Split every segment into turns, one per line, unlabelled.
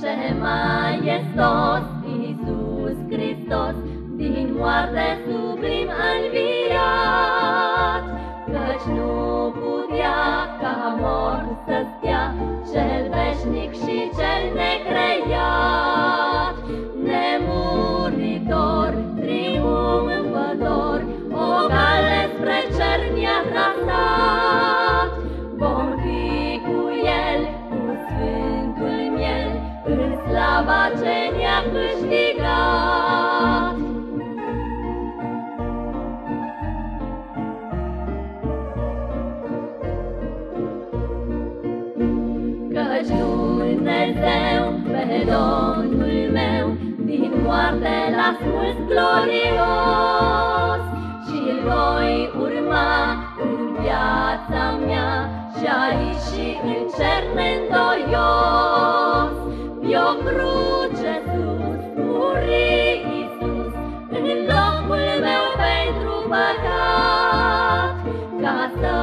ce maestos Iisus Hristos din moarte sublim înviat, Căci nu putea ca mort să stea cel veșnic și cel necreiat, nemuritor, triumfător, o cale spre cer ne-a trasat. Ce ne-a câștigat. Căci Dumnezeu pe Domnul meu Din moarte l-a smuls glorios Și-l voi urma în viața mea Și aici și în cer neîndoios pentru păcat Ca să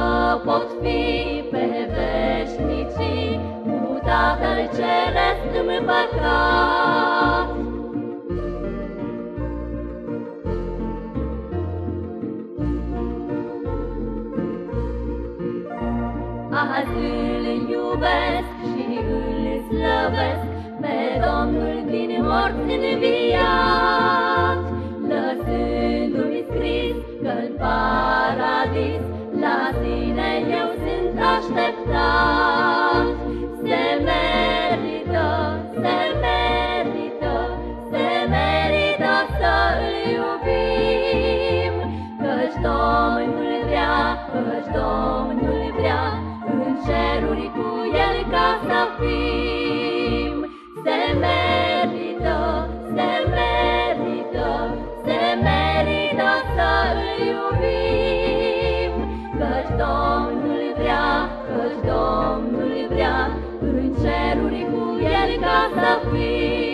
pot fi pe veșnicii Tatăl Ceresc împăcat. Azi îl iubesc și îl slăvesc Pe Domnul din morți înviat, căci Domnul vrea, În ceruri cu El ca să fim. Se merită, se merită, se merită să-L iubim, Căci Domnul vrea, căci Domnul vrea, în ceruri cu El ca să fim.